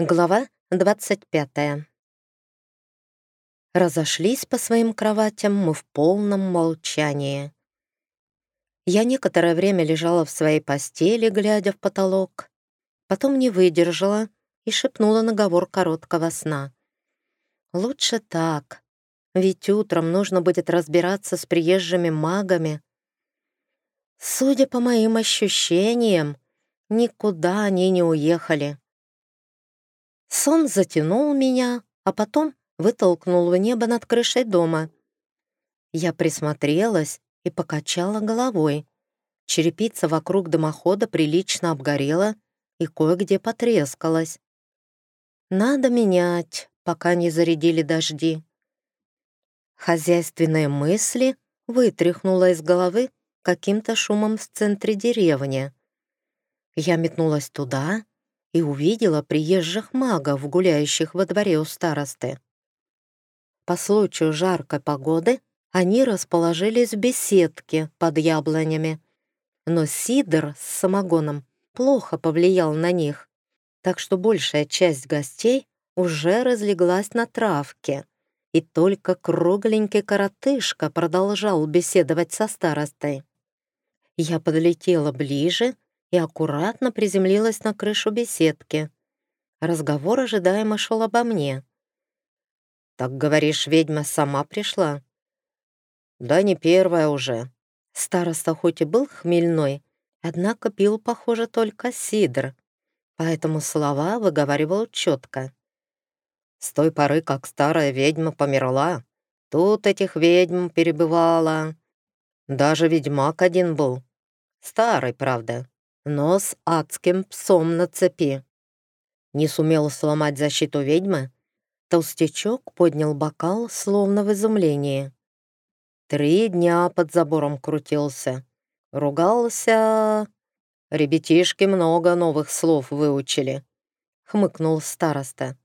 Глава 25. Разошлись по своим кроватям мы в полном молчании. Я некоторое время лежала в своей постели, глядя в потолок. Потом не выдержала и шепнула наговор короткого сна. «Лучше так, ведь утром нужно будет разбираться с приезжими магами. Судя по моим ощущениям, никуда они не уехали». Сон затянул меня, а потом вытолкнул в небо над крышей дома. Я присмотрелась и покачала головой. Черепица вокруг дымохода прилично обгорела и кое-где потрескалась. Надо менять, пока не зарядили дожди. Хозяйственные мысли вытряхнула из головы каким-то шумом в центре деревни. Я метнулась туда и увидела приезжих магов, гуляющих во дворе у старосты. По случаю жаркой погоды они расположились в беседке под яблонями, но сидр с самогоном плохо повлиял на них, так что большая часть гостей уже разлеглась на травке, и только кругленький коротышка продолжал беседовать со старостой. Я подлетела ближе и аккуратно приземлилась на крышу беседки. Разговор ожидаемо шел обо мне. «Так, говоришь, ведьма сама пришла?» «Да не первая уже». Староста хоть и был хмельной, однако пил, похоже, только сидр, поэтому слова выговаривал четко. С той поры, как старая ведьма померла, тут этих ведьм перебывала. Даже ведьмак один был. Старый, правда, но с адским псом на цепи. Не сумел сломать защиту ведьмы, толстячок поднял бокал, словно в изумлении. Три дня под забором крутился. Ругался... Ребятишки много новых слов выучили. Хмыкнул староста.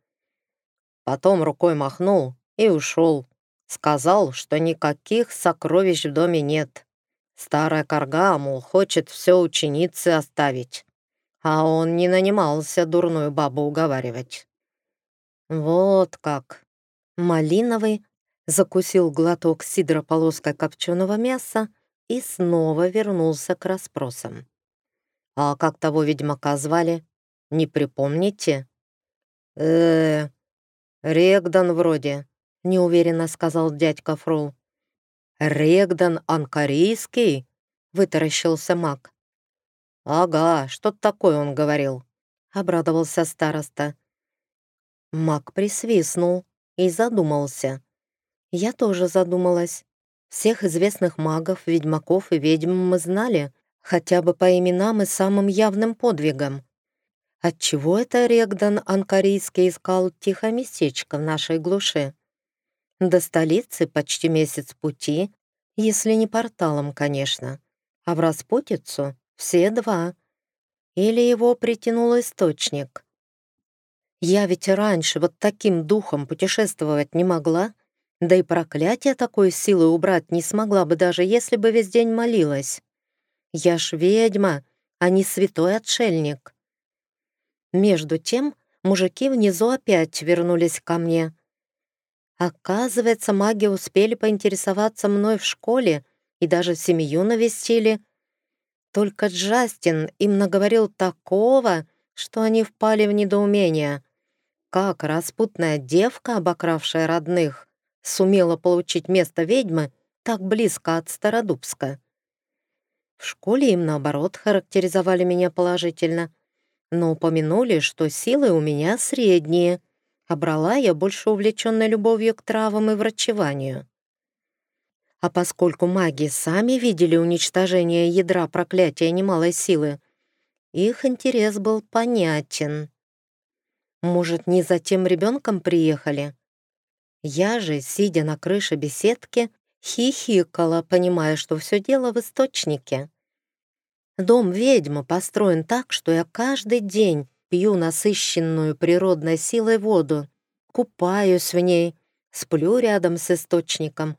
Потом рукой махнул и ушел. Сказал, что никаких сокровищ в доме нет. Старая корга, мол, хочет все ученицы оставить. А он не нанимался дурную бабу уговаривать. Вот как. Малиновый закусил глоток сидра полоской копченого мяса и снова вернулся к расспросам. «А как того ведьмака звали? Не припомните?» э, -э Регдан вроде», — неуверенно сказал дядька Фрол. «Регдан Анкарийский?» — вытаращился маг. «Ага, что-то такое он говорил», — обрадовался староста. Маг присвистнул и задумался. Я тоже задумалась. Всех известных магов, ведьмаков и ведьм мы знали, хотя бы по именам и самым явным подвигам. Отчего это Регдан Анкарийский искал тихое местечко в нашей глуши? До столицы почти месяц пути, если не порталом, конечно. А в распутицу все два. Или его притянул источник. Я ведь раньше вот таким духом путешествовать не могла, да и проклятие такой силы убрать не смогла бы, даже если бы весь день молилась. Я ж ведьма, а не святой отшельник. Между тем мужики внизу опять вернулись ко мне — Оказывается, маги успели поинтересоваться мной в школе и даже семью навестили. Только Джастин им наговорил такого, что они впали в недоумение. Как распутная девка, обокравшая родных, сумела получить место ведьмы так близко от Стародубска? В школе им, наоборот, характеризовали меня положительно, но упомянули, что силы у меня средние — а брала я больше увлеченной любовью к травам и врачеванию. А поскольку маги сами видели уничтожение ядра проклятия немалой силы, их интерес был понятен. Может, не за тем ребенком приехали? Я же, сидя на крыше беседки, хихикала, понимая, что все дело в источнике. Дом ведьмы построен так, что я каждый день пью насыщенную природной силой воду, купаюсь в ней, сплю рядом с источником.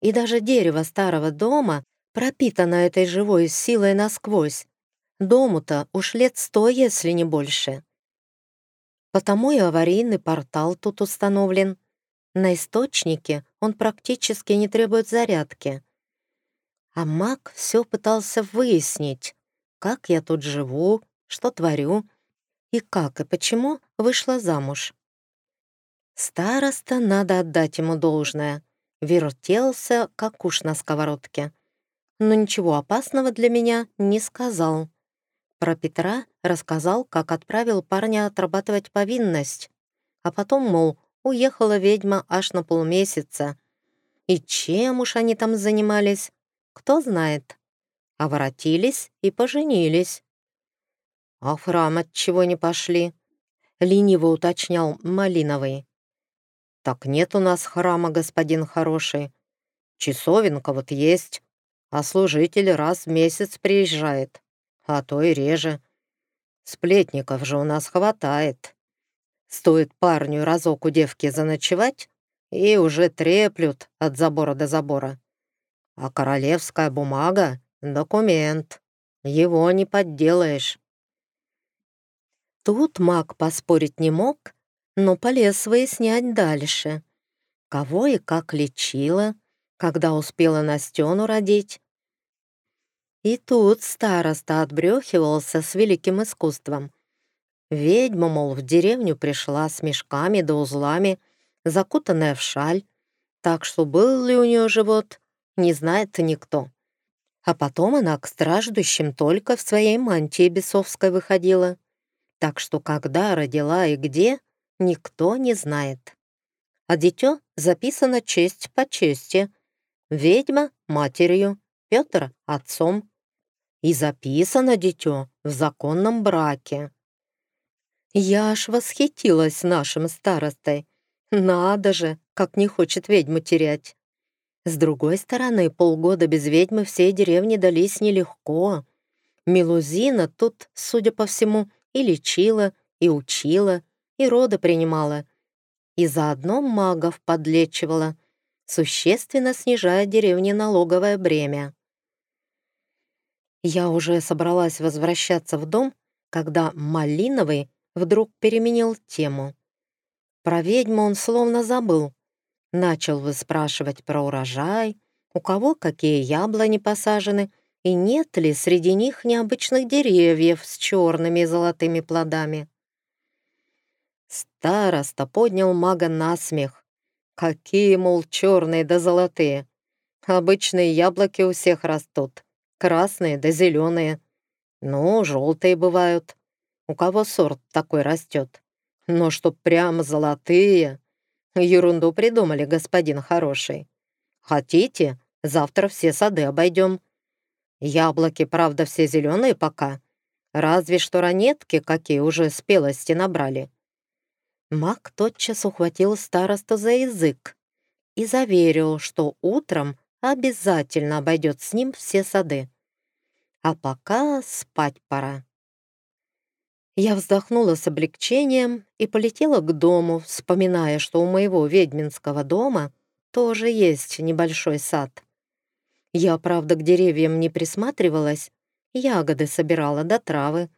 И даже дерево старого дома пропитано этой живой силой насквозь. Дому-то уж лет сто, если не больше. Потому и аварийный портал тут установлен. На источнике он практически не требует зарядки. А маг все пытался выяснить, как я тут живу, что творю и как и почему вышла замуж. Староста, надо отдать ему должное, вертелся, как уж на сковородке. Но ничего опасного для меня не сказал. Про Петра рассказал, как отправил парня отрабатывать повинность, а потом, мол, уехала ведьма аж на полмесяца. И чем уж они там занимались, кто знает. А воротились и поженились. «А в храм от чего не пошли?» — лениво уточнял Малиновый. «Так нет у нас храма, господин хороший. Часовенка вот есть, а служитель раз в месяц приезжает, а то и реже. Сплетников же у нас хватает. Стоит парню разок у девки заночевать, и уже треплют от забора до забора. А королевская бумага — документ, его не подделаешь». Тут маг поспорить не мог, но полез выяснять дальше. Кого и как лечила, когда успела Настену родить. И тут староста отбрехивался с великим искусством. Ведьма, мол, в деревню пришла с мешками да узлами, закутанная в шаль, так что был ли у нее живот, не знает никто. А потом она к страждущим только в своей мантии бесовской выходила. Так что когда родила и где, никто не знает. А дитё записано честь по чести. Ведьма — матерью, Петр — отцом. И записано дитё в законном браке. Я аж восхитилась нашим старостой. Надо же, как не хочет ведьму терять. С другой стороны, полгода без ведьмы всей деревне дались нелегко. Мелузина тут, судя по всему, и лечила, и учила, и роды принимала, и заодно магов подлечивала, существенно снижая деревне налоговое бремя. Я уже собралась возвращаться в дом, когда Малиновый вдруг переменил тему. Про ведьму он словно забыл. Начал выспрашивать про урожай, у кого какие яблони посажены и нет ли среди них необычных деревьев с черными и золотыми плодами. Староста поднял мага на смех. Какие, мол, черные да золотые. Обычные яблоки у всех растут. Красные да зеленые. Ну, желтые бывают. У кого сорт такой растет. Но чтоб прямо золотые. Ерунду придумали, господин хороший. Хотите, завтра все сады обойдем. Яблоки, правда, все зеленые пока. Разве что ранетки какие уже спелости набрали. Мак тотчас ухватил староста за язык и заверил, что утром обязательно обойдет с ним все сады. А пока спать пора. Я вздохнула с облегчением и полетела к дому, вспоминая, что у моего ведьминского дома тоже есть небольшой сад. Я, правда, к деревьям не присматривалась, ягоды собирала до травы.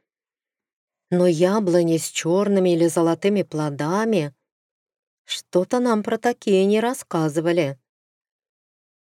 Но яблони с черными или золотыми плодами... Что-то нам про такие не рассказывали.